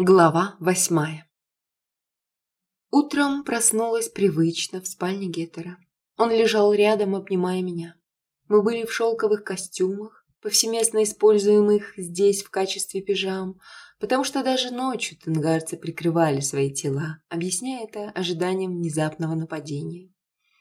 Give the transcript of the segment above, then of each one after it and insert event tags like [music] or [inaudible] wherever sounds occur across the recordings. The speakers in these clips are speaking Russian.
Глава восьмая Утром проснулась привычно в спальне Геттера. Он лежал рядом, обнимая меня. Мы были в шелковых костюмах, повсеместно используемых здесь в качестве пижам, потому что даже ночью тенгарцы прикрывали свои тела, объясняя это ожиданием внезапного нападения.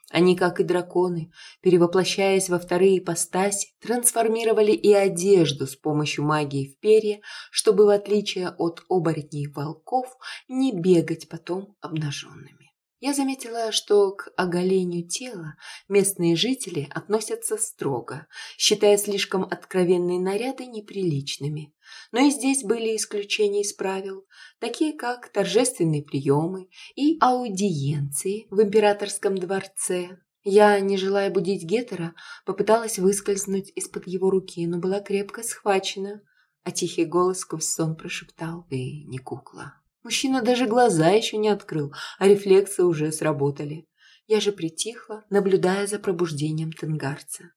Они, как и драконы, перевоплощаясь во вторые ипостаси, трансформировали и одежду с помощью магии в перья, чтобы, в отличие от оборотней волков, не бегать потом обнаженными. Я заметила, что к оголению тела местные жители относятся строго, считая слишком откровенные наряды неприличными. Но и здесь были исключения из правил, такие как торжественные приемы и аудиенции в императорском дворце. Я, не желая будить Гетера, попыталась выскользнуть из-под его руки, но была крепко схвачена, а тихий голос сквозь сон прошептал «Ты не кукла». Мужчина даже глаза еще не открыл, а рефлексы уже сработали. Я же притихла, наблюдая за пробуждением тенгарца.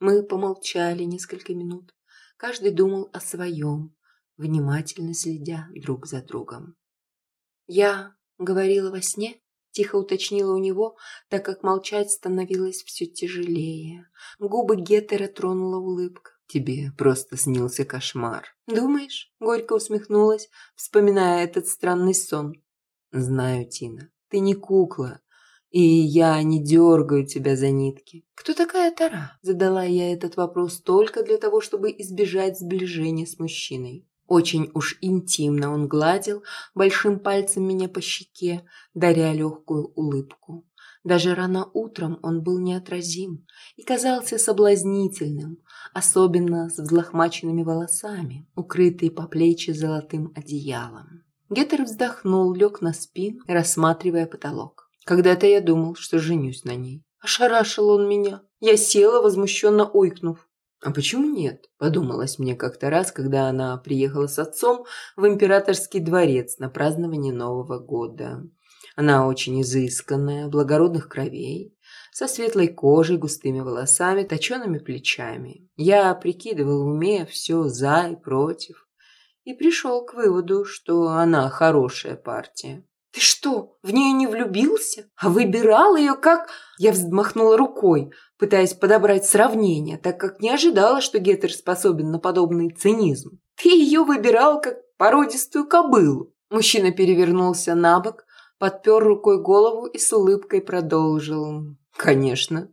Мы помолчали несколько минут. Каждый думал о своем, внимательно следя друг за другом. «Я говорила во сне?» – тихо уточнила у него, так как молчать становилось все тяжелее. Губы Геттера тронула улыбка. Тебе просто снился кошмар. Думаешь? Горько усмехнулась, вспоминая этот странный сон. Знаю, Тина, ты не кукла, и я не дергаю тебя за нитки. Кто такая Тара? Задала я этот вопрос только для того, чтобы избежать сближения с мужчиной. Очень уж интимно он гладил большим пальцем меня по щеке, даря легкую улыбку. Даже рано утром он был неотразим и казался соблазнительным, особенно с взлохмаченными волосами, укрытые по плечи золотым одеялом. Геттер вздохнул, лег на спину, рассматривая потолок. Когда-то я думал, что женюсь на ней. Ошарашил он меня. Я села, возмущенно ойкнув. «А почему нет?» – подумалось мне как-то раз, когда она приехала с отцом в императорский дворец на празднование Нового года. Она очень изысканная, благородных кровей, со светлой кожей, густыми волосами, точеными плечами. Я прикидывал в уме все за и против и пришел к выводу, что она хорошая партия. «Ты что, в нее не влюбился? А выбирал ее как...» Я взмахнула рукой, пытаясь подобрать сравнение, так как не ожидала, что Геттер способен на подобный цинизм. «Ты ее выбирал как породистую кобылу». Мужчина перевернулся на бок, подпер рукой голову и с улыбкой продолжил. «Конечно,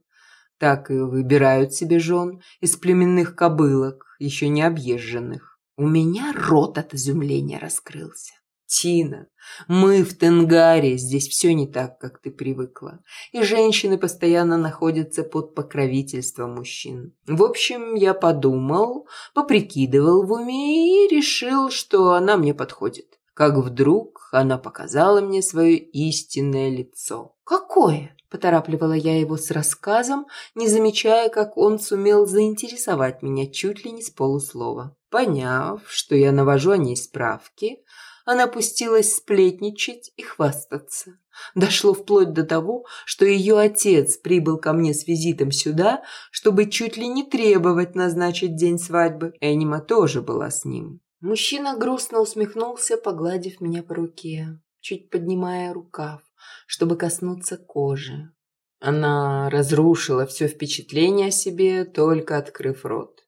так и выбирают себе жен из племенных кобылок, еще не объезженных». У меня рот от изумления раскрылся. «Тина, мы в Тенгаре, здесь все не так, как ты привыкла, и женщины постоянно находятся под покровительством мужчин. В общем, я подумал, поприкидывал в уме и решил, что она мне подходит как вдруг она показала мне свое истинное лицо. «Какое?» – поторапливала я его с рассказом, не замечая, как он сумел заинтересовать меня чуть ли не с полуслова. Поняв, что я навожу о ней справки, она пустилась сплетничать и хвастаться. Дошло вплоть до того, что ее отец прибыл ко мне с визитом сюда, чтобы чуть ли не требовать назначить день свадьбы. Энима тоже была с ним. Мужчина грустно усмехнулся, погладив меня по руке, чуть поднимая рукав, чтобы коснуться кожи. Она разрушила все впечатление о себе, только открыв рот.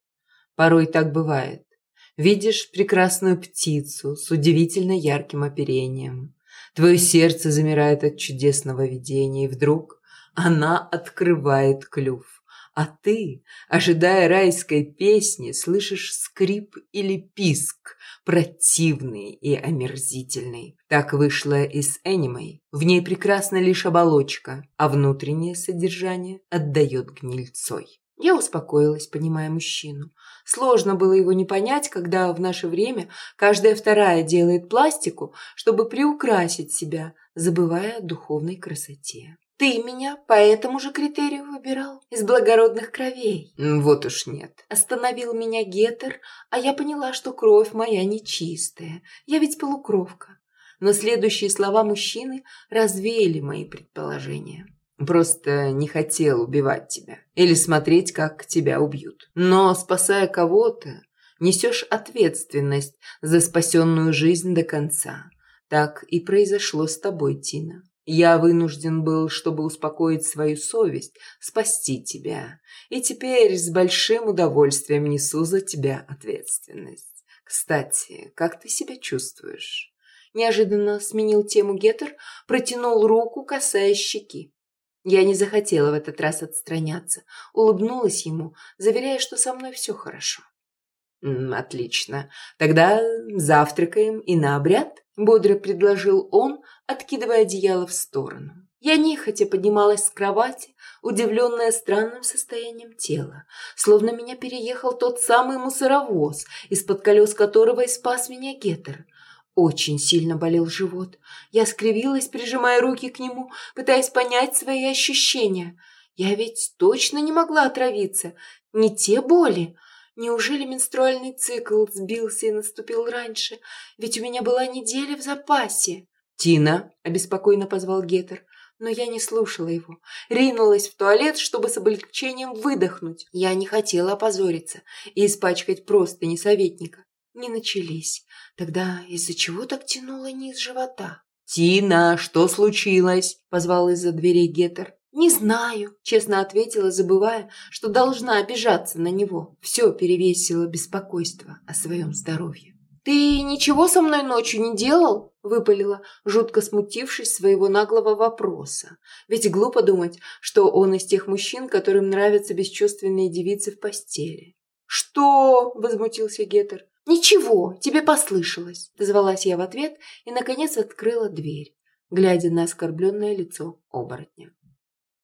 Порой так бывает. Видишь прекрасную птицу с удивительно ярким оперением. Твое сердце замирает от чудесного видения, и вдруг она открывает клюв а ты, ожидая райской песни, слышишь скрип или писк, противный и омерзительный. Так вышло и с Энимой. В ней прекрасна лишь оболочка, а внутреннее содержание отдает гнильцой. Я успокоилась, понимая мужчину. Сложно было его не понять, когда в наше время каждая вторая делает пластику, чтобы приукрасить себя, забывая о духовной красоте. Ты меня по этому же критерию выбирал? Из благородных кровей? Вот уж нет. Остановил меня Гетер, а я поняла, что кровь моя нечистая. Я ведь полукровка. Но следующие слова мужчины развеяли мои предположения. Просто не хотел убивать тебя или смотреть, как тебя убьют. Но, спасая кого-то, несешь ответственность за спасенную жизнь до конца. Так и произошло с тобой, Тина. Я вынужден был, чтобы успокоить свою совесть, спасти тебя. И теперь с большим удовольствием несу за тебя ответственность. Кстати, как ты себя чувствуешь? Неожиданно сменил тему Геттер, протянул руку, касаясь щеки. Я не захотела в этот раз отстраняться, улыбнулась ему, заверяя, что со мной все хорошо. «Отлично. Тогда завтракаем и на обряд?» – бодро предложил он, откидывая одеяло в сторону. Я нехотя поднималась с кровати, удивленная странным состоянием тела, словно меня переехал тот самый мусоровоз, из-под колес которого и спас меня Геттер. Очень сильно болел живот. Я скривилась, прижимая руки к нему, пытаясь понять свои ощущения. Я ведь точно не могла отравиться. Не те боли, Неужели менструальный цикл сбился и наступил раньше? Ведь у меня была неделя в запасе. «Тина!» – обеспокоенно позвал Гетер. Но я не слушала его. Ринулась в туалет, чтобы с облегчением выдохнуть. Я не хотела опозориться и испачкать просто не советника. Не начались. Тогда из-за чего так тянуло низ живота? «Тина, что случилось?» – позвал из-за дверей Гетер. «Не знаю», – честно ответила, забывая, что должна обижаться на него. Все перевесило беспокойство о своем здоровье. «Ты ничего со мной ночью не делал?» – выпалила, жутко смутившись своего наглого вопроса. Ведь глупо думать, что он из тех мужчин, которым нравятся бесчувственные девицы в постели. «Что?» – возмутился Гетер. «Ничего, тебе послышалось», – дозвалась я в ответ и, наконец, открыла дверь, глядя на оскорбленное лицо оборотня.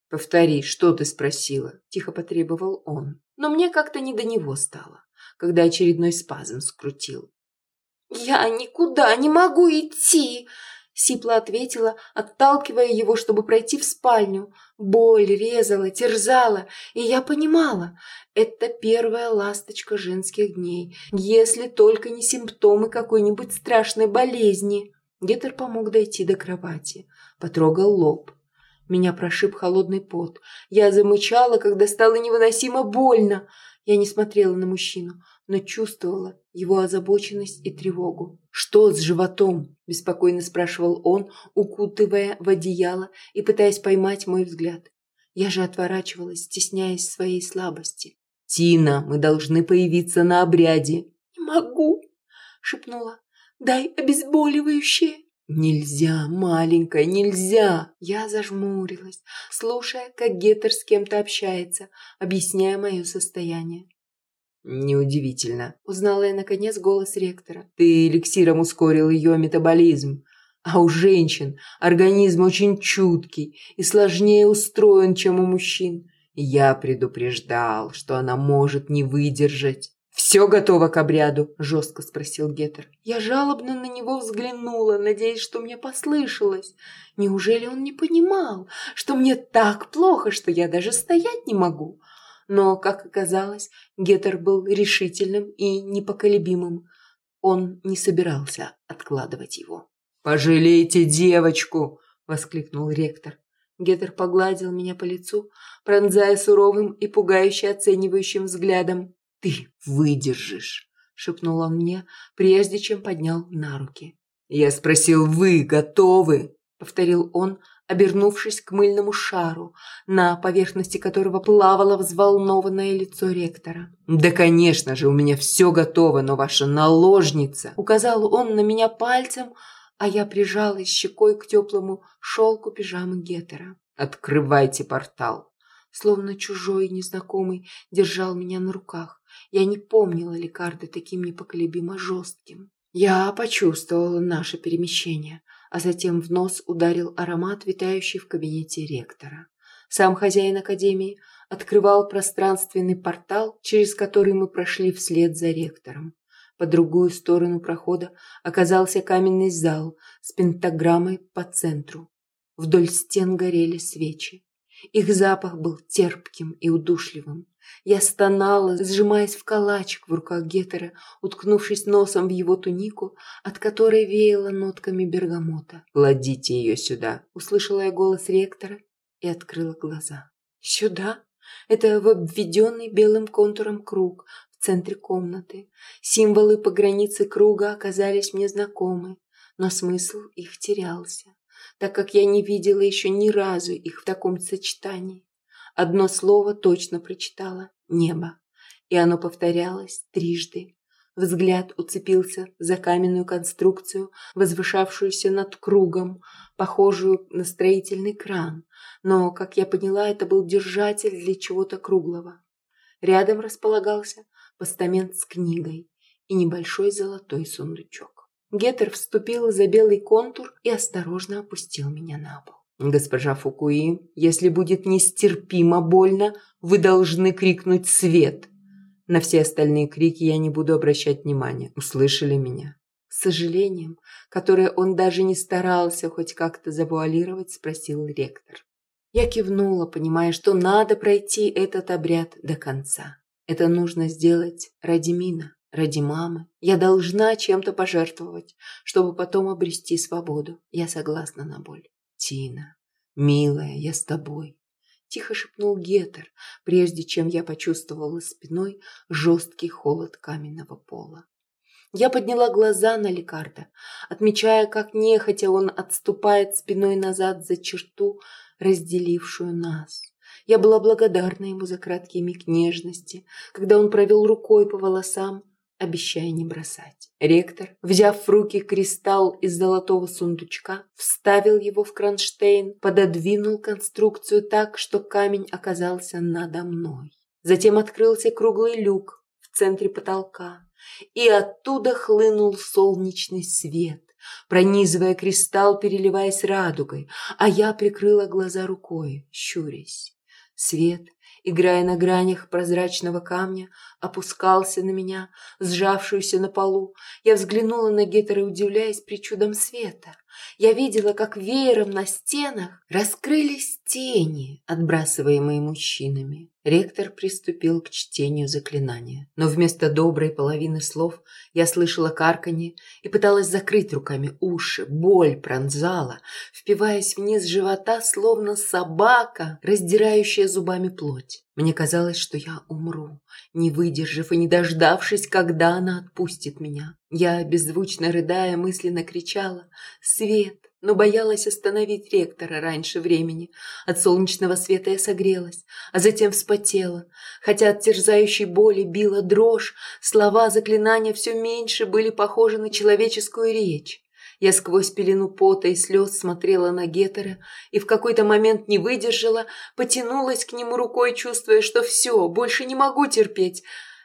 «Повтори, что ты спросила?» – тихо потребовал он. Но мне как-то не до него стало, когда очередной спазм скрутил. «Я никуда не могу идти!» – сипло ответила, отталкивая его, чтобы пройти в спальню. Боль резала, терзала, и я понимала – это первая ласточка женских дней, если только не симптомы какой-нибудь страшной болезни. Гетер помог дойти до кровати, потрогал лоб – меня прошиб холодный пот. Я замычала, когда стало невыносимо больно. Я не смотрела на мужчину, но чувствовала его озабоченность и тревогу. «Что с животом?» – беспокойно спрашивал он, укутывая в одеяло и пытаясь поймать мой взгляд. Я же отворачивалась, стесняясь своей слабости. «Тина, мы должны появиться на обряде». «Не могу», – шепнула. «Дай обезболивающее». «Нельзя, маленькая, нельзя!» Я зажмурилась, слушая, как Геттер с кем-то общается, объясняя мое состояние. «Неудивительно», — узнала я, наконец, голос ректора. «Ты эликсиром ускорил ее метаболизм. А у женщин организм очень чуткий и сложнее устроен, чем у мужчин. Я предупреждал, что она может не выдержать». «Все готово к обряду?» – жестко спросил Геттер. Я жалобно на него взглянула, надеясь, что мне послышалось. Неужели он не понимал, что мне так плохо, что я даже стоять не могу? Но, как оказалось, Геттер был решительным и непоколебимым. Он не собирался откладывать его. «Пожалейте девочку!» – воскликнул ректор. Геттер погладил меня по лицу, пронзая суровым и пугающе оценивающим взглядом. «Ты выдержишь», — шепнул он мне, прежде чем поднял на руки. «Я спросил, вы готовы?» — повторил он, обернувшись к мыльному шару, на поверхности которого плавало взволнованное лицо ректора. «Да, конечно же, у меня все готово, но ваша наложница!» Указал он на меня пальцем, а я прижалась щекой к теплому шелку пижамы Геттера. «Открывайте портал!» Словно чужой незнакомый держал меня на руках. Я не помнила Лекарда таким непоколебимо жестким. Я почувствовала наше перемещение, а затем в нос ударил аромат, витающий в кабинете ректора. Сам хозяин академии открывал пространственный портал, через который мы прошли вслед за ректором. По другую сторону прохода оказался каменный зал с пентаграммой по центру. Вдоль стен горели свечи. Их запах был терпким и удушливым. Я стонала, сжимаясь в калачик в руках Гетера, уткнувшись носом в его тунику, от которой веяло нотками бергамота. «Кладите ее сюда!» – услышала я голос ректора и открыла глаза. «Сюда?» Это в обведенный белым контуром круг, в в центре комнаты. Символы по границе круга оказались мне знакомы, но смысл их терялся, так как я не видела еще ни разу их в таком сочетании. Одно слово точно прочитала – небо, и оно повторялось трижды. Взгляд уцепился за каменную конструкцию, возвышавшуюся над кругом, похожую на строительный кран, но, как я поняла, это был держатель для чего-то круглого. Рядом располагался постамент с книгой и небольшой золотой сундучок. Геттер вступил за белый контур и осторожно опустил меня на пол. «Госпожа Фукуи, если будет нестерпимо больно, вы должны крикнуть «Свет!» На все остальные крики я не буду обращать внимания. Услышали меня?» С сожалением, которое он даже не старался хоть как-то завуалировать, спросил ректор. Я кивнула, понимая, что надо пройти этот обряд до конца. Это нужно сделать ради Мина, ради мамы. Я должна чем-то пожертвовать, чтобы потом обрести свободу. Я согласна на боль. Тина, милая, я с тобой. Тихо шепнул Гетер, прежде чем я почувствовала спиной жесткий холод каменного пола. Я подняла глаза на Лекарда, отмечая, как нехотя он отступает спиной назад за черту, разделившую нас. Я была благодарна ему за краткий миг нежности, когда он провел рукой по волосам, обещая не бросать. Ректор, взяв в руки кристалл из золотого сундучка, вставил его в кронштейн, пододвинул конструкцию так, что камень оказался надо мной. Затем открылся круглый люк в центре потолка, и оттуда хлынул солнечный свет, пронизывая кристалл, переливаясь радугой, а я прикрыла глаза рукой, щурясь. Свет, играя на гранях прозрачного камня, опускался на меня, сжавшуюся на полу. Я взглянула на Гетера, удивляясь причудам света. Я видела, как веером на стенах раскрылись тени, отбрасываемые мужчинами. Ректор приступил к чтению заклинания. Но вместо доброй половины слов я слышала карканье и пыталась закрыть руками уши. Боль пронзала, впиваясь вниз живота, словно собака, раздирающая зубами плоть. Мне казалось, что я умру, не выдержав и не дождавшись, когда она отпустит меня. Я, беззвучно рыдая, мысленно кричала «Свет!», но боялась остановить ректора раньше времени. От солнечного света я согрелась, а затем вспотела. Хотя от терзающей боли била дрожь, слова заклинания все меньше были похожи на человеческую речь. Я сквозь пелену пота и слез смотрела на Гетера и в какой-то момент не выдержала, потянулась к нему рукой, чувствуя, что все, больше не могу терпеть.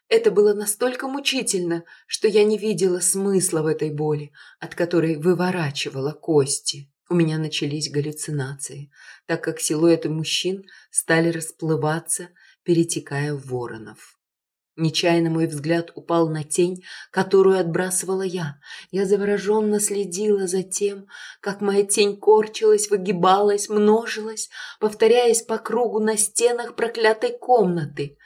Это было настолько мучительно, что я не видела смысла в этой боли, от которой выворачивала кости. У меня начались галлюцинации, так как силуэты мужчин стали расплываться, перетекая в воронов. Нечаянно мой взгляд упал на тень, которую отбрасывала я. Я завороженно следила за тем, как моя тень корчилась, выгибалась, множилась, повторяясь по кругу на стенах проклятой комнаты.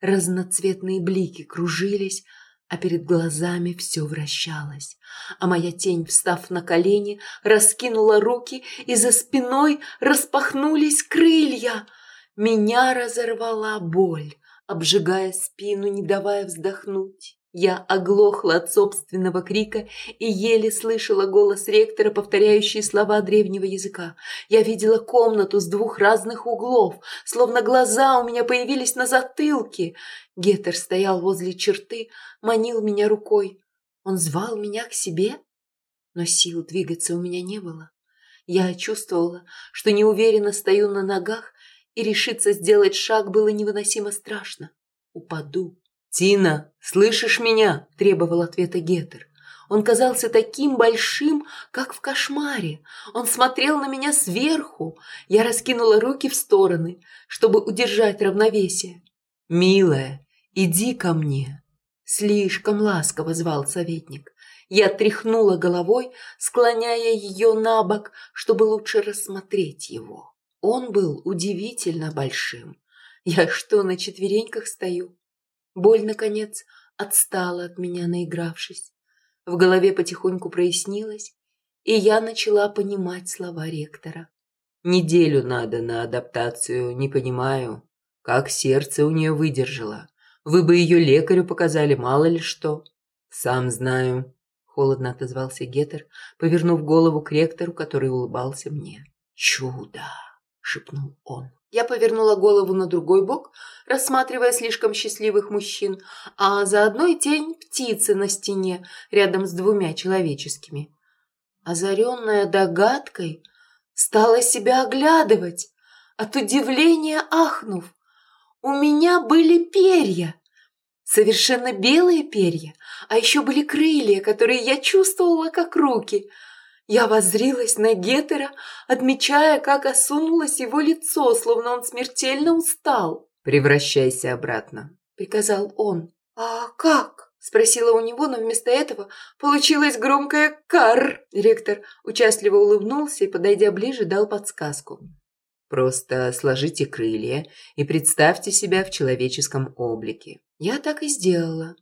Разноцветные блики кружились, а перед глазами все вращалось. А моя тень, встав на колени, раскинула руки, и за спиной распахнулись крылья. Меня разорвала боль обжигая спину, не давая вздохнуть. Я оглохла от собственного крика и еле слышала голос ректора, повторяющий слова древнего языка. Я видела комнату с двух разных углов, словно глаза у меня появились на затылке. Гетер стоял возле черты, манил меня рукой. Он звал меня к себе, но сил двигаться у меня не было. Я чувствовала, что неуверенно стою на ногах и решиться сделать шаг было невыносимо страшно. Упаду. «Тина, слышишь меня?» – требовал ответа Гетер. Он казался таким большим, как в кошмаре. Он смотрел на меня сверху. Я раскинула руки в стороны, чтобы удержать равновесие. «Милая, иди ко мне!» Слишком ласково звал советник. Я тряхнула головой, склоняя ее на бок, чтобы лучше рассмотреть его. Он был удивительно большим. Я что, на четвереньках стою? Боль, наконец, отстала от меня, наигравшись. В голове потихоньку прояснилось, и я начала понимать слова ректора. Неделю надо на адаптацию, не понимаю, как сердце у нее выдержало. Вы бы ее лекарю показали, мало ли что». «Сам знаю», – холодно отозвался Гетер, повернув голову к ректору, который улыбался мне. «Чудо!» – шепнул он. Я повернула голову на другой бок, рассматривая слишком счастливых мужчин, а заодно и тень птицы на стене рядом с двумя человеческими. Озаренная догадкой, стала себя оглядывать, от удивления ахнув. У меня были перья, совершенно белые перья, а еще были крылья, которые я чувствовала как руки – я воззрилась на Гетера, отмечая, как осунулось его лицо, словно он смертельно устал. «Превращайся обратно», — приказал он. «А как?» — спросила у него, но вместо этого получилось громкое «кар». Ректор участливо улыбнулся и, подойдя ближе, дал подсказку. «Просто сложите крылья и представьте себя в человеческом облике». Я так и сделала.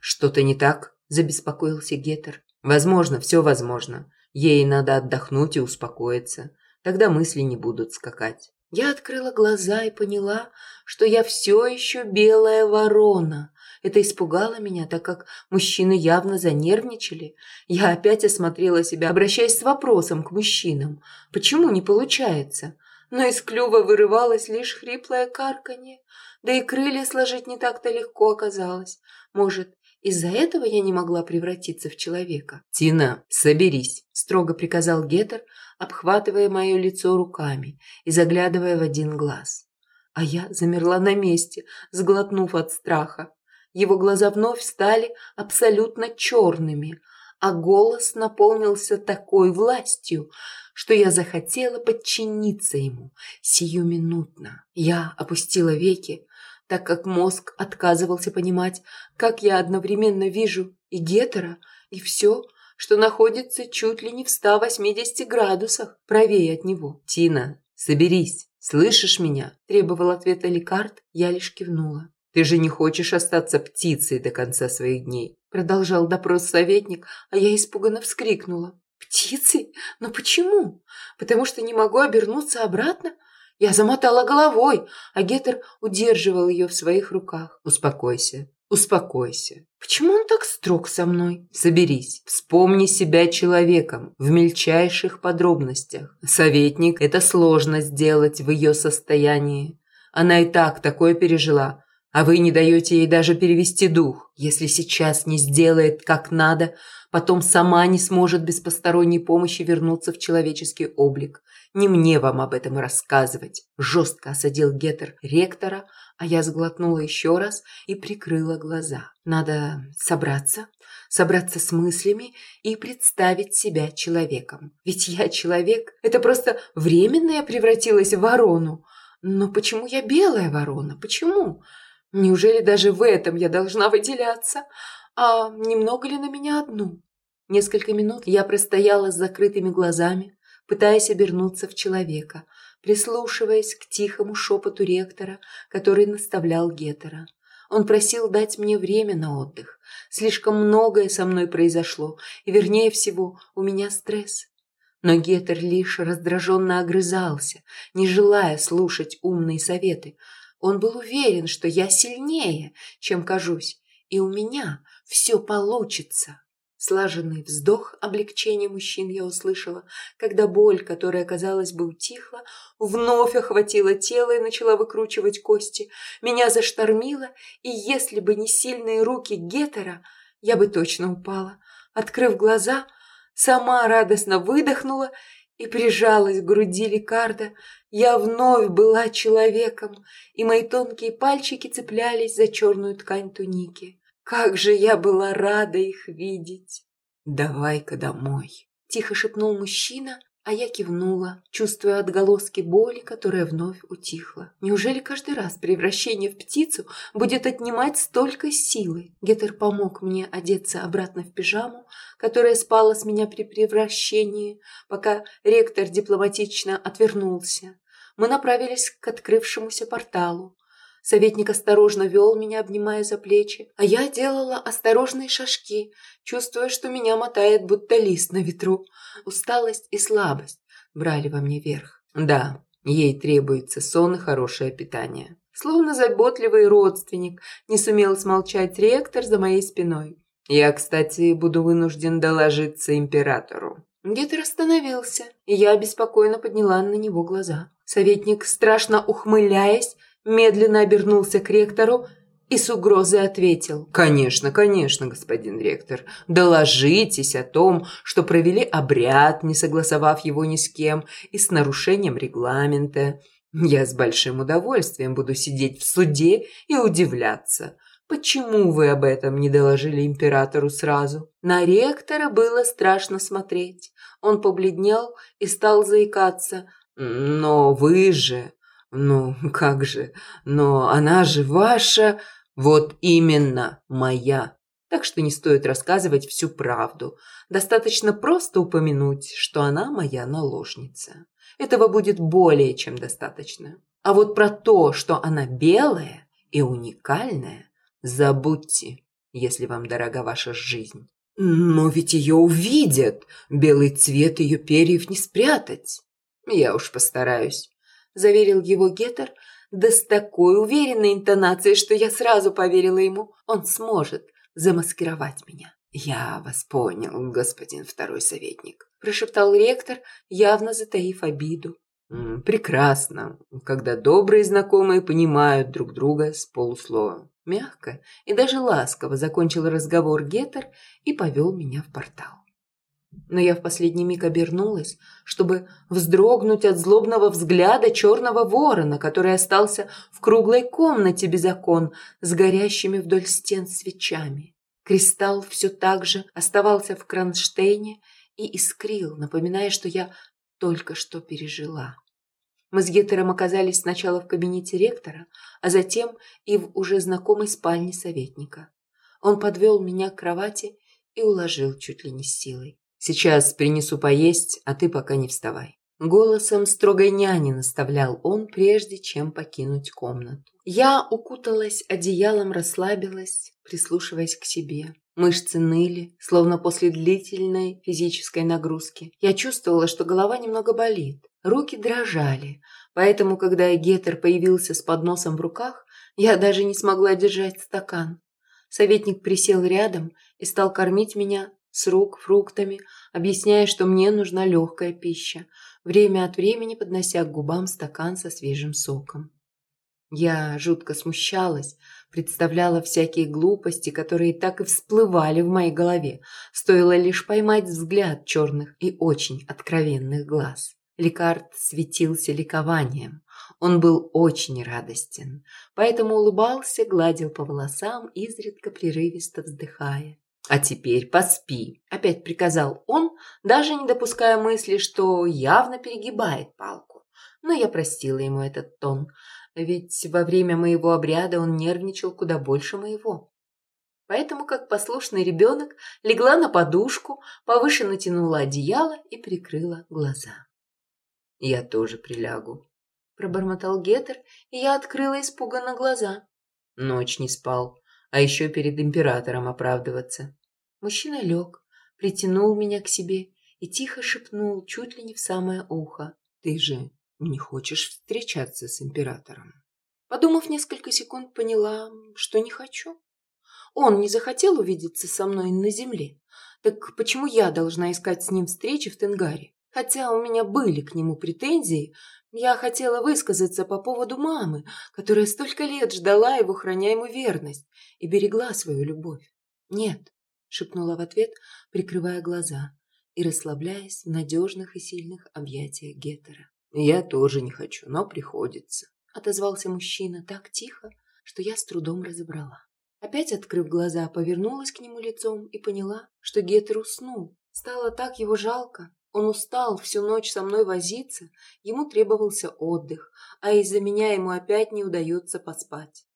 «Что-то не так?» – забеспокоился Гетер. «Возможно, все возможно. Ей надо отдохнуть и успокоиться. Тогда мысли не будут скакать. Я открыла глаза и поняла, что я все еще белая ворона. Это испугало меня, так как мужчины явно занервничали. Я опять осмотрела себя, обращаясь с вопросом к мужчинам. Почему не получается? Но из клюва вырывалось лишь хриплое карканье. Да и крылья сложить не так-то легко оказалось. Может, из-за этого я не могла превратиться в человека. «Тина, соберись», – строго приказал Гетер, обхватывая мое лицо руками и заглядывая в один глаз. А я замерла на месте, сглотнув от страха. Его глаза вновь стали абсолютно черными, а голос наполнился такой властью, что я захотела подчиниться ему сиюминутно. Я опустила веки, так как мозг отказывался понимать, как я одновременно вижу и Гетера, и все, что находится чуть ли не в 180 градусах правее от него. «Тина, соберись, слышишь меня?» – требовал ответа Лекард, я лишь кивнула. «Ты же не хочешь остаться птицей до конца своих дней?» – продолжал допрос советник, а я испуганно вскрикнула. «Птицей? Но почему? Потому что не могу обернуться обратно?» Я замотала головой, а Гетер удерживал ее в своих руках. «Успокойся, успокойся. Почему он так строг со мной? Соберись, вспомни себя человеком в мельчайших подробностях. Советник – это сложно сделать в ее состоянии. Она и так такое пережила, а вы не даете ей даже перевести дух. Если сейчас не сделает как надо, потом сама не сможет без посторонней помощи вернуться в человеческий облик. Не мне вам об этом рассказывать. Жестко осадил Гетер ректора, а я сглотнула еще раз и прикрыла глаза. Надо собраться, собраться с мыслями и представить себя человеком. Ведь я человек. Это просто временно я превратилась в ворону. Но почему я белая ворона? Почему? Неужели даже в этом я должна выделяться? А немного ли на меня одну? Несколько минут я простояла с закрытыми глазами, пытаясь обернуться в человека, прислушиваясь к тихому шепоту ректора, который наставлял Гетера. Он просил дать мне время на отдых. Слишком многое со мной произошло, и, вернее всего, у меня стресс. Но Гетер лишь раздраженно огрызался, не желая слушать умные советы. Он был уверен, что я сильнее, чем кажусь, и у меня все получится. Слаженный вздох облегчения мужчин я услышала, когда боль, которая, казалось бы, утихла, вновь охватила тело и начала выкручивать кости. Меня заштормило, и если бы не сильные руки Гетера, я бы точно упала. Открыв глаза, сама радостно выдохнула и прижалась к груди Лекарда. Я вновь была человеком, и мои тонкие пальчики цеплялись за черную ткань туники. Как же я была рада их видеть! «Давай-ка домой!» – тихо шепнул мужчина, а я кивнула, чувствуя отголоски боли, которая вновь утихла. Неужели каждый раз превращение в птицу будет отнимать столько силы? Гетер помог мне одеться обратно в пижаму, которая спала с меня при превращении, пока ректор дипломатично отвернулся. Мы направились к открывшемуся порталу. Советник осторожно вел меня, обнимая за плечи, а я делала осторожные шажки, чувствуя, что меня мотает, будто лист на ветру. Усталость и слабость брали во мне верх. Да, ей требуется сон и хорошее питание. Словно заботливый родственник, не сумел смолчать ректор за моей спиной. Я, кстати, буду вынужден доложиться императору. Гетер остановился, и я беспокойно подняла на него глаза. Советник, страшно ухмыляясь, медленно обернулся к ректору и с угрозой ответил. «Конечно, конечно, господин ректор. Доложитесь о том, что провели обряд, не согласовав его ни с кем, и с нарушением регламента. Я с большим удовольствием буду сидеть в суде и удивляться». Почему вы об этом не доложили императору сразу? На ректора было страшно смотреть. Он побледнел и стал заикаться. Но вы же... Ну, как же... Но она же ваша... Вот именно моя. Так что не стоит рассказывать всю правду. Достаточно просто упомянуть, что она моя наложница. Этого будет более чем достаточно. А вот про то, что она белая и уникальная, Забудьте, если вам дорога ваша жизнь. Но ведь ее увидят. Белый цвет ее перьев не спрятать. Я уж постараюсь, заверил его Гетер, да с такой уверенной интонацией, что я сразу поверила ему. Он сможет замаскировать меня. «Я вас понял, господин второй советник», – прошептал ректор, явно затаив обиду. «Прекрасно, когда добрые знакомые понимают друг друга с полуслова. Мягко и даже ласково закончил разговор Гетер и повел меня в портал. Но я в последний миг обернулась, чтобы вздрогнуть от злобного взгляда черного ворона, который остался в круглой комнате без окон с горящими вдоль стен свечами. Кристалл все так же оставался в кронштейне и искрил, напоминая, что я только что пережила. Мы с Геттером оказались сначала в кабинете ректора, а затем и в уже знакомой спальне советника. Он подвел меня к кровати и уложил чуть ли не силой. «Сейчас принесу поесть, а ты пока не вставай». Голосом строгой няни наставлял он, прежде чем покинуть комнату. Я укуталась одеялом, расслабилась, прислушиваясь к себе. Мышцы ныли, словно после длительной физической нагрузки. Я чувствовала, что голова немного болит. Руки дрожали, поэтому, когда Гетер появился с подносом в руках, я даже не смогла держать стакан. Советник присел рядом и стал кормить меня с рук фруктами, объясняя, что мне нужна легкая пища, время от времени поднося к губам стакан со свежим соком. Я жутко смущалась, представляла всякие глупости, которые так и всплывали в моей голове, стоило лишь поймать взгляд черных и очень откровенных глаз. Лекард светился ликованием. Он был очень радостен, поэтому улыбался, гладил по волосам, изредка прерывисто вздыхая. «А теперь поспи», – опять приказал он, даже не допуская мысли, что явно перегибает палку. Но я простила ему этот тон, ведь во время моего обряда он нервничал куда больше моего. Поэтому, как послушный ребенок, легла на подушку, повыше натянула одеяло и прикрыла глаза. «Я тоже прилягу», – пробормотал Гетер, и я открыла испуганно глаза. Ночь не спал, а еще перед императором оправдываться. Мужчина лег, притянул меня к себе и тихо шепнул чуть ли не в самое ухо. «Ты же не хочешь встречаться с императором?» Подумав несколько секунд, поняла, что не хочу. Он не захотел увидеться со мной на земле. Так почему я должна искать с ним встречи в Тенгаре? Хотя у меня были к нему претензии, я хотела высказаться по поводу мамы, которая столько лет ждала его, храня ему верность, и берегла свою любовь. «Нет», — шепнула в ответ, прикрывая глаза и расслабляясь в надежных и сильных объятиях Геттера. «Я тоже не хочу, но приходится», — отозвался мужчина так тихо, что я с трудом разобрала. Опять открыв глаза, повернулась к нему лицом и поняла, что Геттер уснул. Стало так его жалко, он устал всю ночь со мной возиться, ему требовался отдых, а из-за меня ему опять не удается поспать.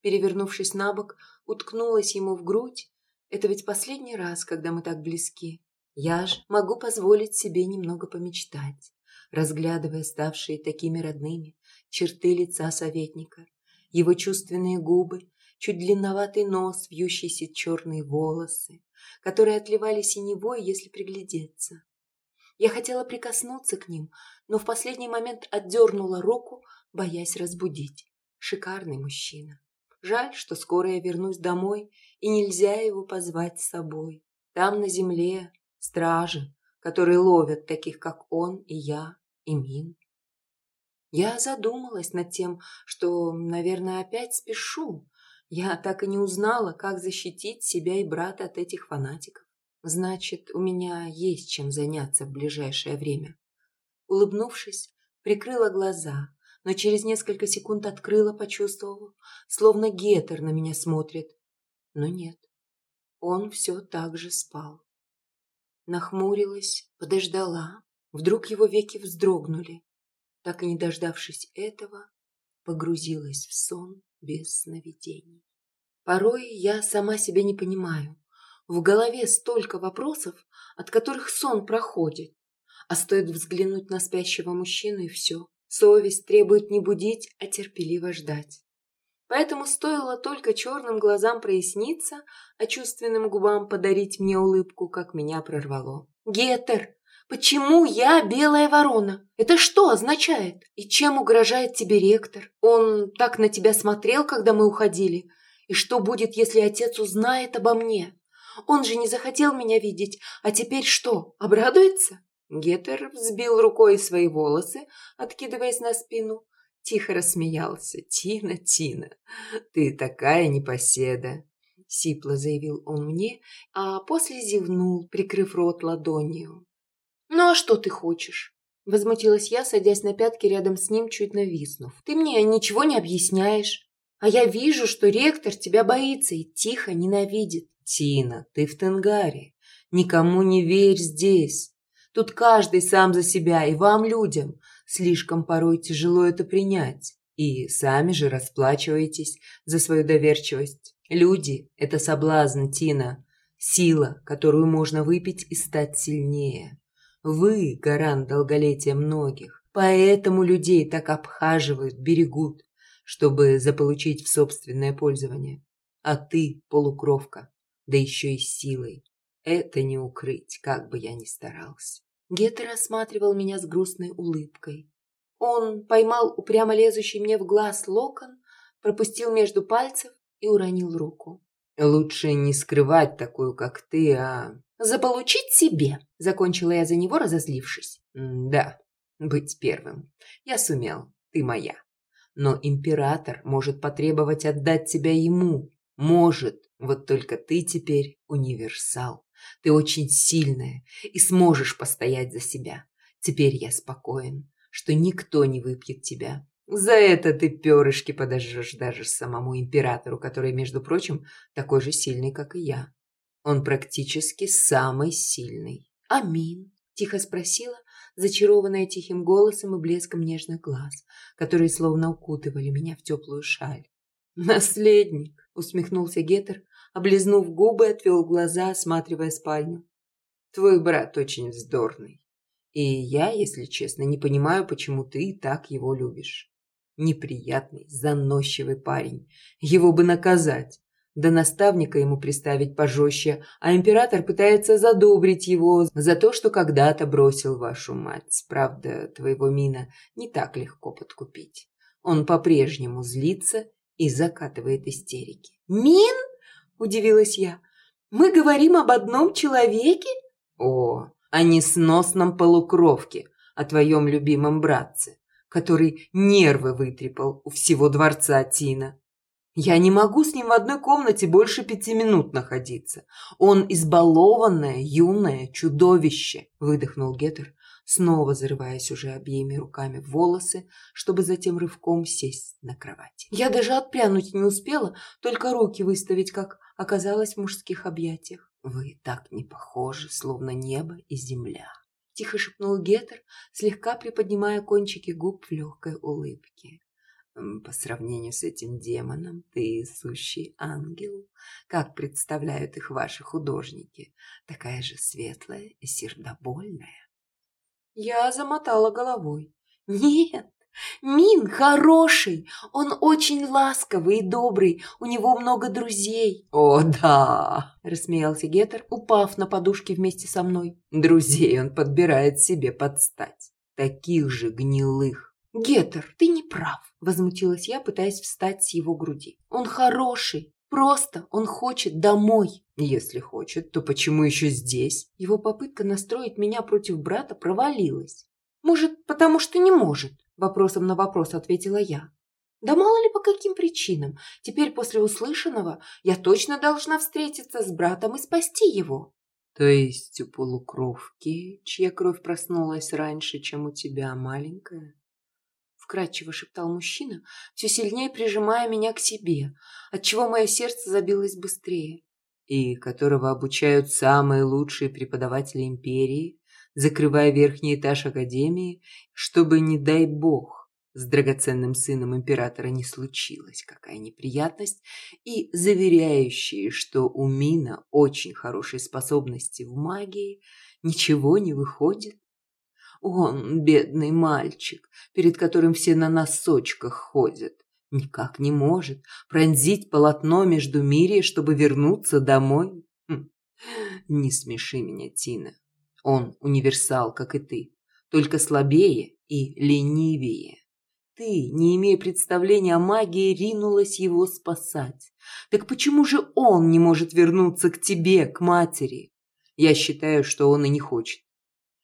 Перевернувшись на бок, уткнулась ему в грудь. Это ведь последний раз, когда мы так близки. Я ж могу позволить себе немного помечтать, разглядывая ставшие такими родными черты лица советника, его чувственные губы, чуть длинноватый нос, вьющиеся черные волосы, которые отливали синевой, если приглядеться. Я хотела прикоснуться к ним, но в последний момент отдернула руку, боясь разбудить. Шикарный мужчина. Жаль, что скоро я вернусь домой, и нельзя его позвать с собой. Там на земле стражи, которые ловят таких, как он и я, и Мин. Я задумалась над тем, что, наверное, опять спешу. Я так и не узнала, как защитить себя и брата от этих фанатиков. Значит, у меня есть чем заняться в ближайшее время. Улыбнувшись, прикрыла глаза, но через несколько секунд открыла, почувствовав, словно Гетер на меня смотрит. Но нет, он все так же спал. Нахмурилась, подождала. Вдруг его веки вздрогнули. Так и не дождавшись этого, погрузилась в сон без сновидений. Порой я сама себя не понимаю. В голове столько вопросов, от которых сон проходит. А стоит взглянуть на спящего мужчину и все. Совесть требует не будить, а терпеливо ждать. Поэтому стоило только черным глазам проясниться, а чувственным губам подарить мне улыбку, как меня прорвало. «Гетер, почему я белая ворона? Это что означает? И чем угрожает тебе ректор? Он так на тебя смотрел, когда мы уходили? И что будет, если отец узнает обо мне? Он же не захотел меня видеть, а теперь что, обрадуется?» Гетер взбил рукой свои волосы, откидываясь на спину. Тихо рассмеялся. «Тина, Тина, ты такая непоседа!» Сипло заявил он мне, а после зевнул, прикрыв рот ладонью. «Ну а что ты хочешь?» Возмутилась я, садясь на пятки рядом с ним, чуть нависнув. «Ты мне ничего не объясняешь. А я вижу, что ректор тебя боится и тихо ненавидит». «Тина, ты в Тенгаре. Никому не верь здесь. Тут каждый сам за себя, и вам, людям, слишком порой тяжело это принять. И сами же расплачиваетесь за свою доверчивость. Люди – это соблазн, Тина. Сила, которую можно выпить и стать сильнее. Вы – гарант долголетия многих. Поэтому людей так обхаживают, берегут, чтобы заполучить в собственное пользование. А ты – полукровка, да еще и силой. Это не укрыть, как бы я ни старался. Гетер рассматривал меня с грустной улыбкой. Он поймал упрямо лезущий мне в глаз локон, пропустил между пальцев и уронил руку. «Лучше не скрывать такую, как ты, а...» «Заполучить себе!» — закончила я за него, разозлившись. «Да, быть первым. Я сумел, ты моя. Но император может потребовать отдать тебя ему. Может, вот только ты теперь универсал». Ты очень сильная и сможешь постоять за себя. Теперь я спокоен, что никто не выпьет тебя. За это ты перышки подожжешь даже самому императору, который, между прочим, такой же сильный, как и я. Он практически самый сильный. Амин, тихо спросила, зачарованная тихим голосом и блеском нежных глаз, которые словно укутывали меня в теплую шаль. «Наследник!» — усмехнулся Гетер, облизнув губы, отвел глаза, осматривая спальню. «Твой брат очень вздорный. И я, если честно, не понимаю, почему ты так его любишь. Неприятный, заносчивый парень. Его бы наказать. Да наставника ему приставить пожестче, а император пытается задобрить его за то, что когда-то бросил вашу мать. Правда, твоего Мина не так легко подкупить. Он по-прежнему злится и закатывает истерики. «Мин?» – удивилась я. «Мы говорим об одном человеке?» «О, о несносном полукровке, о твоем любимом братце, который нервы вытрепал у всего дворца Тина. Я не могу с ним в одной комнате больше пяти минут находиться. Он избалованное, юное чудовище», – выдохнул Геттер, снова зарываясь уже обеими руками в волосы, чтобы затем рывком сесть на кровать. Я даже отпрянуть не успела, только руки выставить, как оказалось в мужских объятиях. «Вы так не похожи, словно небо и земля», – тихо шепнул Гетер, слегка приподнимая кончики губ в легкой улыбке. «По сравнению с этим демоном, ты сущий ангел, как представляют их ваши художники, такая же светлая и сердобольная». Я замотала головой. «Нет, Мин хороший, он очень ласковый и добрый, у него много друзей». «О, да!» – рассмеялся Гетер, упав на подушке вместе со мной. «Друзей он подбирает себе под стать, таких же гнилых, Гетер, ты не прав, возмутилась я, пытаясь встать с его груди. Он хороший, Просто он хочет домой. Если хочет, то почему еще здесь? Его попытка настроить меня против брата провалилась. Может, потому что не может? Вопросом на вопрос ответила я. Да мало ли по каким причинам. Теперь после услышанного я точно должна встретиться с братом и спасти его. То есть у полукровки, чья кровь проснулась раньше, чем у тебя, маленькая? Вкрадчиво шептал мужчина, все сильнее прижимая меня к себе, отчего мое сердце забилось быстрее. И которого обучают самые лучшие преподаватели империи, закрывая верхний этаж академии, чтобы, не дай бог, с драгоценным сыном императора не случилась какая неприятность, и заверяющие, что у Мина очень хорошие способности в магии, ничего не выходит. Он, бедный мальчик, перед которым все на носочках ходят, никак не может пронзить полотно между мире, чтобы вернуться домой. Хм. Не смеши меня, Тина. Он универсал, как и ты, только слабее и ленивее. Ты, не имея представления о магии, ринулась его спасать. Так почему же он не может вернуться к тебе, к матери? Я считаю, что он и не хочет.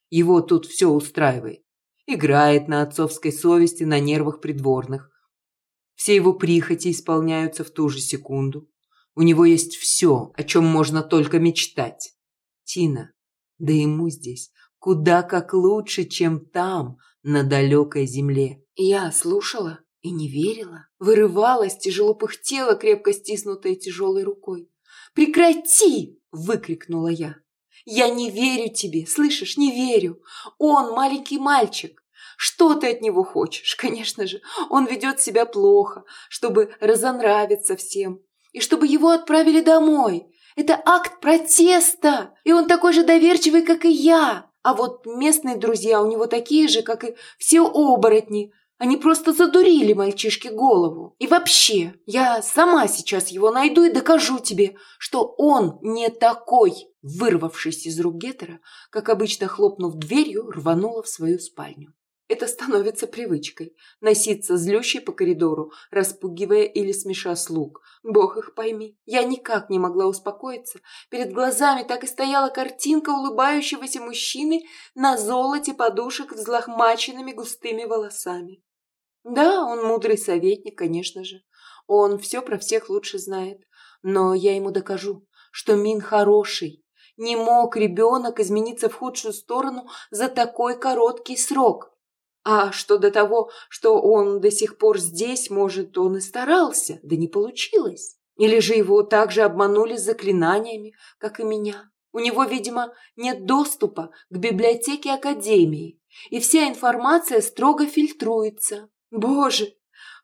Его тут все устраивает. Играет на отцовской совести, на нервах придворных. Все его прихоти исполняются в ту же секунду. У него есть все, о чем можно только мечтать. Тина, да ему здесь куда как лучше, чем там, на далекой земле. Я слушала и не верила. Вырывалась, тяжело пыхтела, крепко стиснутая тяжелой рукой. «Прекрати!» – выкрикнула я. Я не верю тебе, слышишь, не верю. Он маленький мальчик. Что ты от него хочешь? [laughs] Конечно же, он ведет себя плохо, чтобы разонравиться всем. И чтобы его отправили домой. Это акт протеста. И он такой же доверчивый, как и я. А вот местные друзья у него такие же, как и все оборотни. Они просто задурили мальчишке голову. И вообще, я сама сейчас его найду и докажу тебе, что он не такой. Вырвавшись из рук Гетера, как обычно хлопнув дверью, рванула в свою спальню. Это становится привычкой – носиться злющей по коридору, распугивая или смеша слуг. Бог их пойми. Я никак не могла успокоиться. Перед глазами так и стояла картинка улыбающегося мужчины на золоте подушек взлохмаченными густыми волосами. Да, он мудрый советник, конечно же. Он все про всех лучше знает. Но я ему докажу, что Мин хороший. Не мог ребенок измениться в худшую сторону за такой короткий срок. А что до того, что он до сих пор здесь, может, он и старался, да не получилось. Или же его также обманули заклинаниями, как и меня. У него, видимо, нет доступа к библиотеке Академии, и вся информация строго фильтруется. Боже,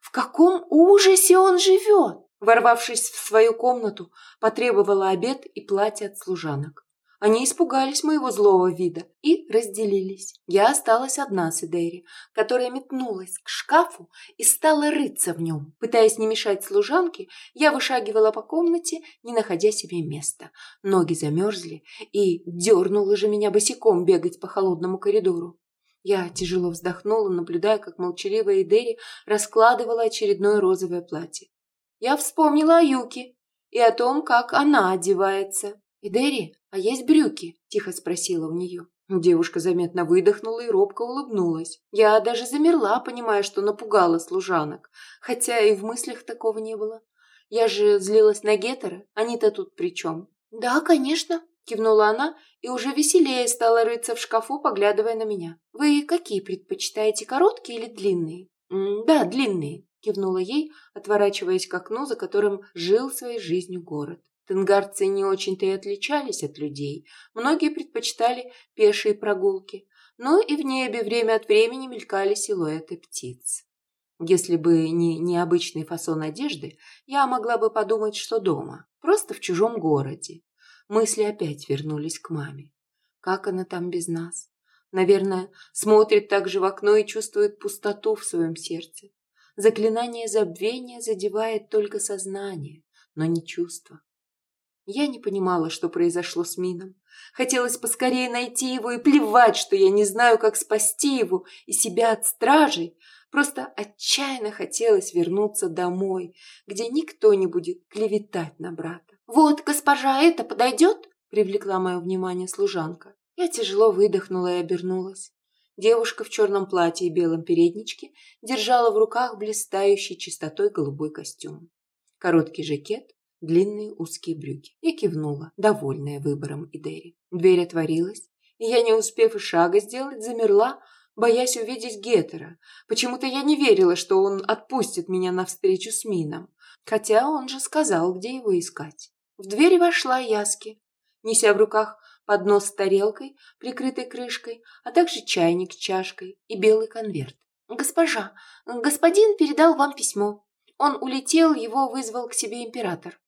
в каком ужасе он живет! Ворвавшись в свою комнату, потребовала обед и платье от служанок. Они испугались моего злого вида и разделились. Я осталась одна с Эдери, которая метнулась к шкафу и стала рыться в нем. Пытаясь не мешать служанке, я вышагивала по комнате, не находя себе места. Ноги замерзли, и дернула же меня босиком бегать по холодному коридору. Я тяжело вздохнула, наблюдая, как молчаливая Эдери раскладывала очередное розовое платье. Я вспомнила о Юке и о том, как она одевается. «Эдери, а есть брюки?» – тихо спросила у нее. Девушка заметно выдохнула и робко улыбнулась. Я даже замерла, понимая, что напугала служанок, хотя и в мыслях такого не было. Я же злилась на Гетера, они-то тут при чем? «Да, конечно», – кивнула она и уже веселее стала рыться в шкафу, поглядывая на меня. «Вы какие предпочитаете, короткие или длинные?» «Да, длинные», – кивнула ей, отворачиваясь к окну, за которым жил своей жизнью город. Тенгарцы не очень-то и отличались от людей. Многие предпочитали пешие прогулки. Но и в небе время от времени мелькали силуэты птиц. Если бы не необычный фасон одежды, я могла бы подумать, что дома, просто в чужом городе. Мысли опять вернулись к маме. Как она там без нас? Наверное, смотрит также в окно и чувствует пустоту в своем сердце. Заклинание забвения задевает только сознание, но не чувство. Я не понимала, что произошло с Мином. Хотелось поскорее найти его и плевать, что я не знаю, как спасти его и себя от стражей. Просто отчаянно хотелось вернуться домой, где никто не будет клеветать на брата. «Вот, госпожа, это подойдет?» – привлекла мое внимание служанка. Я тяжело выдохнула и обернулась. Девушка в черном платье и белом передничке держала в руках блистающий чистотой голубой костюм. Короткий жакет, длинные узкие брюки. Я кивнула, довольная выбором Идери. Дверь отворилась, и я, не успев и шага сделать, замерла, боясь увидеть Гетера. Почему-то я не верила, что он отпустит меня навстречу с Мином. Хотя он же сказал, где его искать. В дверь вошла Яски, неся в руках поднос с тарелкой, прикрытой крышкой, а также чайник с чашкой и белый конверт. «Госпожа, господин передал вам письмо. Он улетел, его вызвал к себе император».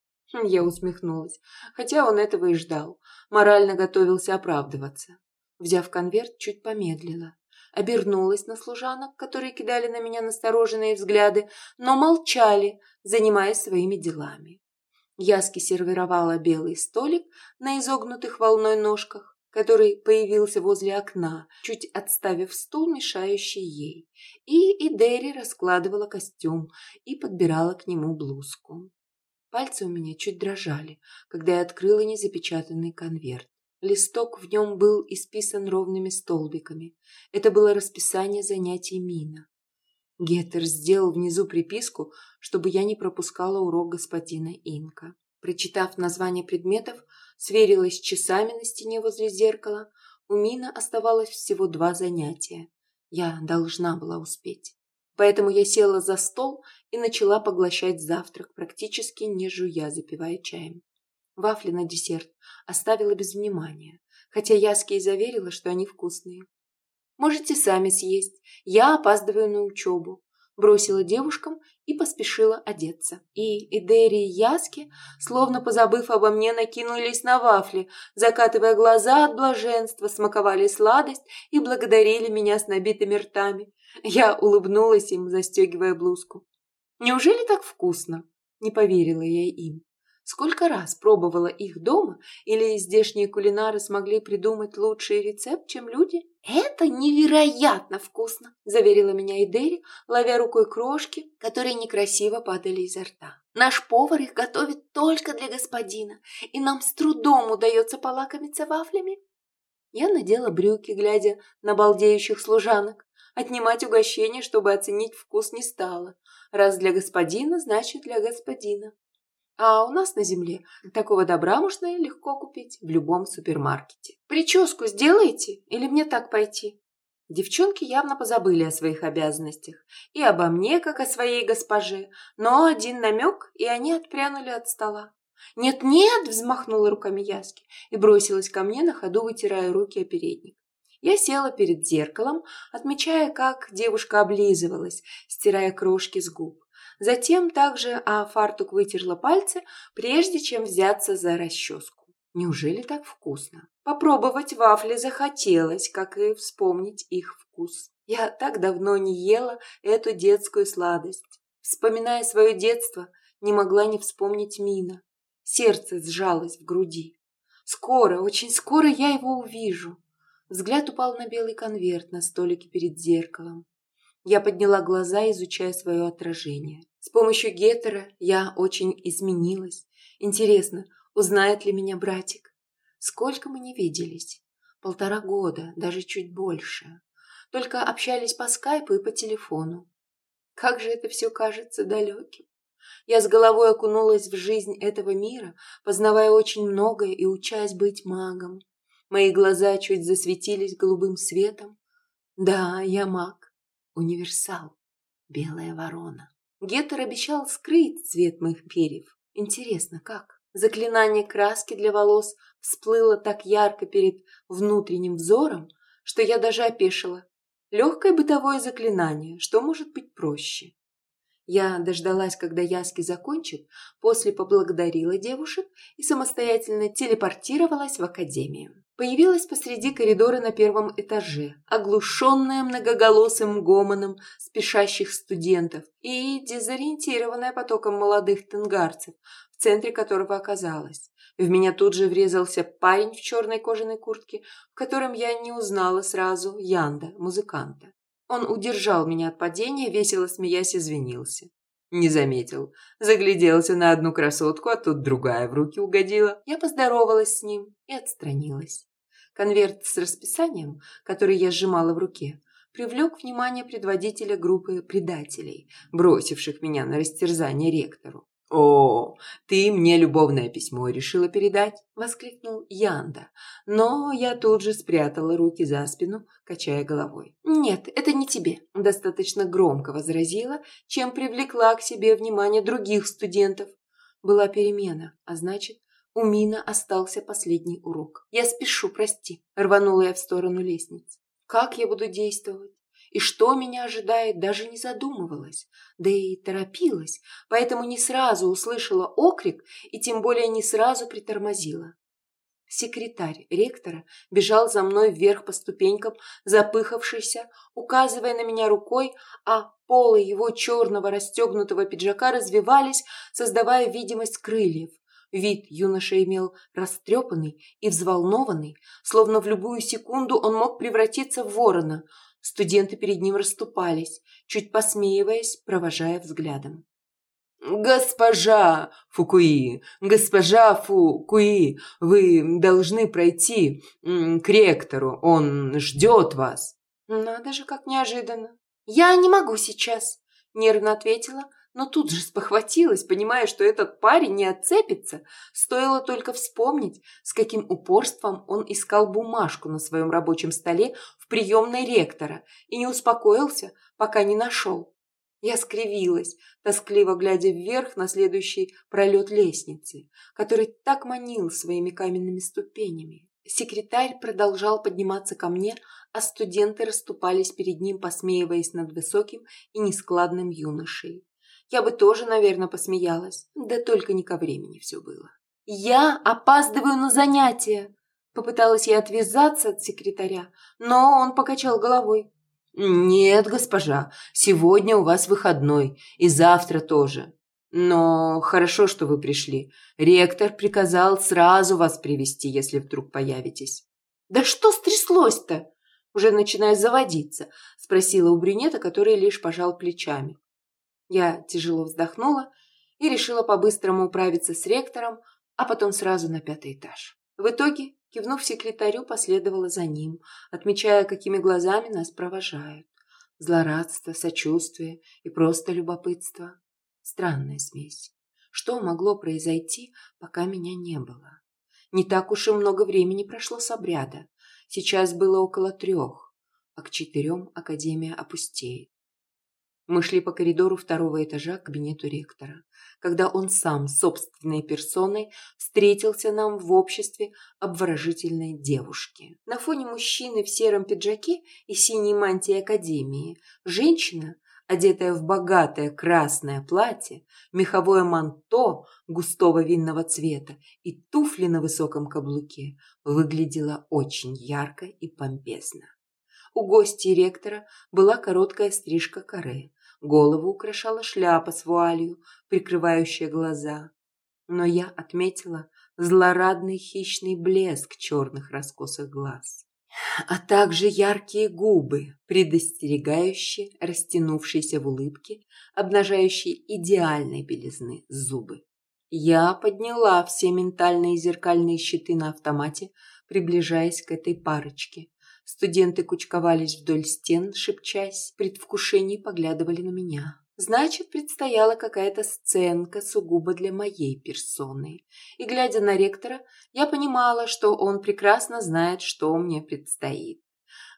Я усмехнулась, хотя он этого и ждал. Морально готовился оправдываться. Взяв конверт, чуть помедлила. Обернулась на служанок, которые кидали на меня настороженные взгляды, но молчали, занимаясь своими делами. Яски сервировала белый столик на изогнутых волной ножках, который появился возле окна, чуть отставив стул, мешающий ей. И Идери раскладывала костюм и подбирала к нему блузку. Пальцы у меня чуть дрожали, когда я открыла незапечатанный конверт. Листок в нем был исписан ровными столбиками. Это было расписание занятий Мина. Геттер сделал внизу приписку, чтобы я не пропускала урок господина Инка. Прочитав название предметов, сверилась с часами на стене возле зеркала. У Мина оставалось всего два занятия. Я должна была успеть. Поэтому я села за стол и начала поглощать завтрак, практически не жуя, запивая чаем. Вафли на десерт оставила без внимания, хотя Яски и заверила, что они вкусные. Можете сами съесть. Я опаздываю на учебу. Бросила девушкам и поспешила одеться. И Эдери и Яски, словно позабыв обо мне, накинулись на вафли, закатывая глаза от блаженства, смаковали сладость и благодарили меня с набитыми ртами. Я улыбнулась им, застегивая блузку. «Неужели так вкусно?» Не поверила я им. Сколько раз пробовала их дома, или здешние кулинары смогли придумать лучший рецепт, чем люди? «Это невероятно вкусно!» – заверила меня Эдери, ловя рукой крошки, которые некрасиво падали изо рта. «Наш повар их готовит только для господина, и нам с трудом удается полакомиться вафлями». Я надела брюки, глядя на балдеющих служанок. Отнимать угощение, чтобы оценить вкус, не стала. Раз для господина, значит для господина. А у нас на земле такого добра можно легко купить в любом супермаркете. Прическу сделаете или мне так пойти? Девчонки явно позабыли о своих обязанностях и обо мне, как о своей госпоже, но один намек, и они отпрянули от стола. «Нет-нет!» – взмахнула руками Яски и бросилась ко мне на ходу, вытирая руки о передник. Я села перед зеркалом, отмечая, как девушка облизывалась, стирая крошки с губ. Затем также а фартук вытерла пальцы, прежде чем взяться за расческу. Неужели так вкусно? Попробовать вафли захотелось, как и вспомнить их вкус. Я так давно не ела эту детскую сладость. Вспоминая свое детство, не могла не вспомнить Мина. Сердце сжалось в груди. Скоро, очень скоро я его увижу. Взгляд упал на белый конверт на столике перед зеркалом. Я подняла глаза, изучая свое отражение. С помощью Гетера я очень изменилась. Интересно, узнает ли меня братик? Сколько мы не виделись? Полтора года, даже чуть больше. Только общались по скайпу и по телефону. Как же это все кажется далеким. Я с головой окунулась в жизнь этого мира, познавая очень многое и учась быть магом. Мои глаза чуть засветились голубым светом. Да, я маг универсал, белая ворона. Геттер обещал скрыть цвет моих перьев. Интересно, как? Заклинание краски для волос всплыло так ярко перед внутренним взором, что я даже опешила. Легкое бытовое заклинание, что может быть проще? Я дождалась, когда Яски закончит, после поблагодарила девушек и самостоятельно телепортировалась в академию. Появилась посреди коридора на первом этаже, оглушенная многоголосым гомоном спешащих студентов и дезориентированная потоком молодых тенгарцев, в центре которого оказалась. В меня тут же врезался парень в черной кожаной куртке, в котором я не узнала сразу Янда, музыканта. Он удержал меня от падения, весело смеясь, извинился. Не заметил. Загляделся на одну красотку, а тут другая в руки угодила. Я поздоровалась с ним и отстранилась. Конверт с расписанием, который я сжимала в руке, привлек внимание предводителя группы предателей, бросивших меня на растерзание ректору. «О, ты мне любовное письмо решила передать?» – воскликнул Янда. Но я тут же спрятала руки за спину, качая головой. «Нет, это не тебе», – достаточно громко возразила, чем привлекла к себе внимание других студентов. Была перемена, а значит, у Мина остался последний урок. «Я спешу, прости», – рванула я в сторону лестницы. «Как я буду действовать?» И что меня ожидает, даже не задумывалась, да и торопилась, поэтому не сразу услышала окрик и тем более не сразу притормозила. Секретарь ректора бежал за мной вверх по ступенькам, запыхавшийся, указывая на меня рукой, а полы его черного расстегнутого пиджака развивались, создавая видимость крыльев. Вид юноша имел растрепанный и взволнованный, словно в любую секунду он мог превратиться в ворона – Студенты перед ним расступались, чуть посмеиваясь, провожая взглядом. «Госпожа Фукуи, госпожа Фукуи, вы должны пройти к ректору, он ждет вас». «Надо же, как неожиданно». «Я не могу сейчас», – нервно ответила, но тут же спохватилась, понимая, что этот парень не отцепится. Стоило только вспомнить, с каким упорством он искал бумажку на своем рабочем столе приемной ректора и не успокоился, пока не нашел. Я скривилась, тоскливо глядя вверх на следующий пролет лестницы, который так манил своими каменными ступенями. Секретарь продолжал подниматься ко мне, а студенты расступались перед ним, посмеиваясь над высоким и нескладным юношей. Я бы тоже, наверное, посмеялась. Да только не ко времени все было. «Я опаздываю на занятия!» Попыталась я отвязаться от секретаря, но он покачал головой. «Нет, госпожа, сегодня у вас выходной, и завтра тоже. Но хорошо, что вы пришли. Ректор приказал сразу вас привести, если вдруг появитесь». «Да что стряслось-то?» Уже начиная заводиться, спросила у брюнета, который лишь пожал плечами. Я тяжело вздохнула и решила по-быстрому управиться с ректором, а потом сразу на пятый этаж. В итоге, кивнув секретарю, последовала за ним, отмечая, какими глазами нас провожают. Злорадство, сочувствие и просто любопытство. Странная смесь. Что могло произойти, пока меня не было? Не так уж и много времени прошло с обряда. Сейчас было около трех, а к четырем Академия опустеет. Мы шли по коридору второго этажа к кабинету ректора, когда он сам, собственной персоной, встретился нам в обществе обворожительной девушки. На фоне мужчины в сером пиджаке и синей мантии академии женщина, одетая в богатое красное платье, меховое манто густого винного цвета и туфли на высоком каблуке, выглядела очень ярко и помпезно. У гостей ректора была короткая стрижка каре, Голову украшала шляпа с вуалью, прикрывающая глаза. Но я отметила злорадный хищный блеск черных раскосых глаз, а также яркие губы, предостерегающие, растянувшиеся в улыбке, обнажающие идеальной белизны зубы. Я подняла все ментальные зеркальные щиты на автомате, приближаясь к этой парочке, Студенты кучковались вдоль стен, шепчась, предвкушении поглядывали на меня. Значит, предстояла какая-то сценка сугубо для моей персоны. И, глядя на ректора, я понимала, что он прекрасно знает, что мне предстоит.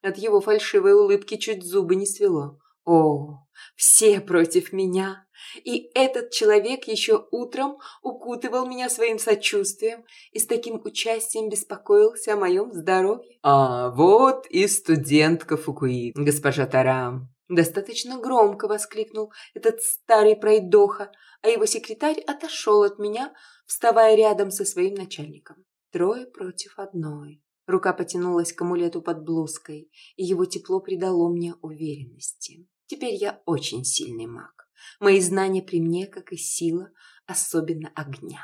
От его фальшивой улыбки чуть зубы не свело. О, все против меня. И этот человек еще утром укутывал меня своим сочувствием и с таким участием беспокоился о моем здоровье. А вот и студентка Фукуи, госпожа Тарам. Достаточно громко воскликнул этот старый пройдоха, а его секретарь отошел от меня, вставая рядом со своим начальником. Трое против одной. Рука потянулась к амулету под блузкой, и его тепло придало мне уверенности. Теперь я очень сильный маг. Мои знания при мне, как и сила, особенно огня.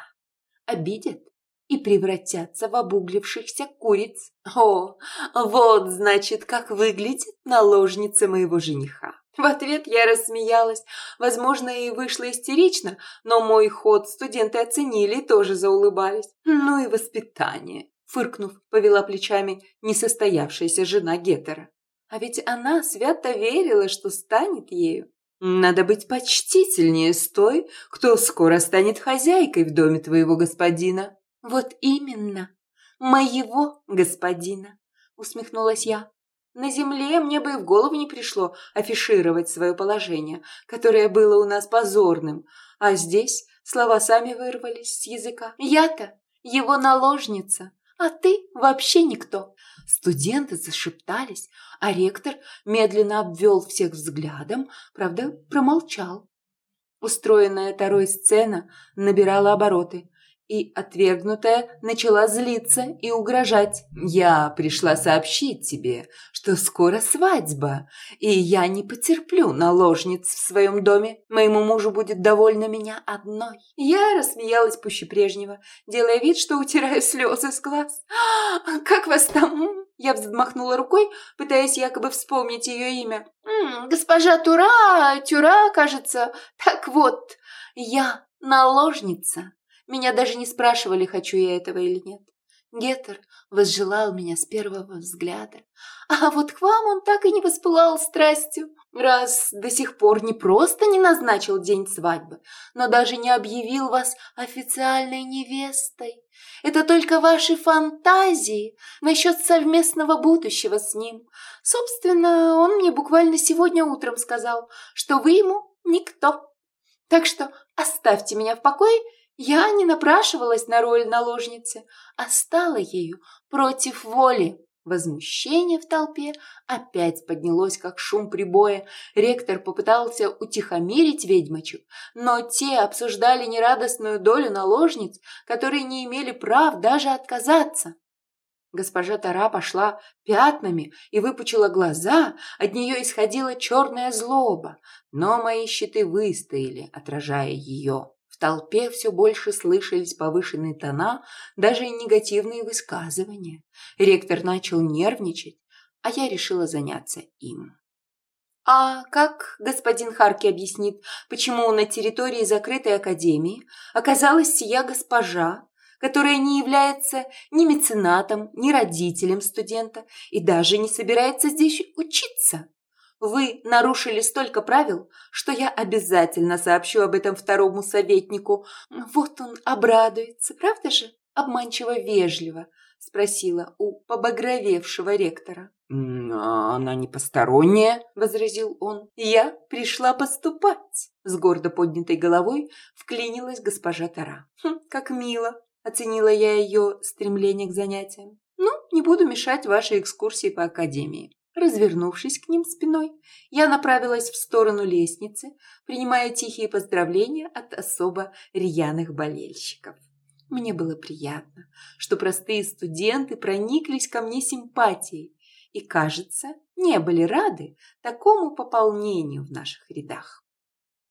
Обидят, и превратятся в обуглившихся куриц. О, вот, значит, как выглядит наложница моего жениха. В ответ я рассмеялась. Возможно, и вышла истерично, но мой ход студенты оценили и тоже заулыбались. Ну и воспитание. Фыркнув, повела плечами несостоявшаяся жена Геттера. А ведь она свято верила, что станет ею. Надо быть почтительнее с той, кто скоро станет хозяйкой в доме твоего господина. Вот именно, моего господина, усмехнулась я. На земле мне бы и в голову не пришло афишировать свое положение, которое было у нас позорным, а здесь слова сами вырвались с языка. Я-то его наложница, а ты вообще никто. Студенты зашептались, а ректор медленно обвел всех взглядом, правда, промолчал. Устроенная Тарой сцена набирала обороты и отвергнутая начала злиться и угрожать. «Я пришла сообщить тебе, что скоро свадьба, и я не потерплю наложниц в своем доме. Моему мужу будет довольно меня одной». Я рассмеялась пуще прежнего, делая вид, что утираю слезы с глаз. «А, «Как вас там?» Я взмахнула рукой, пытаясь якобы вспомнить ее имя. «М -м, «Госпожа Тура, Тюра, кажется. Так вот, я наложница». Меня даже не спрашивали, хочу я этого или нет. Геттер возжелал меня с первого взгляда. А вот к вам он так и не воспылал страстью, раз до сих пор не просто не назначил день свадьбы, но даже не объявил вас официальной невестой. Это только ваши фантазии насчет совместного будущего с ним. Собственно, он мне буквально сегодня утром сказал, что вы ему никто. Так что оставьте меня в покое я не напрашивалась на роль наложницы, а стала ею против воли. Возмущение в толпе опять поднялось, как шум прибоя. Ректор попытался утихомирить ведьмочек, но те обсуждали нерадостную долю наложниц, которые не имели прав даже отказаться. Госпожа Тара пошла пятнами и выпучила глаза, от нее исходила черная злоба, но мои щиты выстояли, отражая ее. В толпе все больше слышались повышенные тона, даже и негативные высказывания. Ректор начал нервничать, а я решила заняться им. А как господин Харки объяснит, почему на территории закрытой академии оказалась сия госпожа, которая не является ни меценатом, ни родителем студента и даже не собирается здесь учиться? Вы нарушили столько правил, что я обязательно сообщу об этом второму советнику. Вот он обрадуется, правда же? Обманчиво вежливо, спросила у побагровевшего ректора. «А «Она не посторонняя», — возразил он. «Я пришла поступать», — с гордо поднятой головой вклинилась госпожа Тара. «Хм, как мило», — оценила я ее стремление к занятиям. «Ну, не буду мешать вашей экскурсии по академии». Развернувшись к ним спиной, я направилась в сторону лестницы, принимая тихие поздравления от особо рьяных болельщиков. Мне было приятно, что простые студенты прониклись ко мне симпатией и, кажется, не были рады такому пополнению в наших рядах.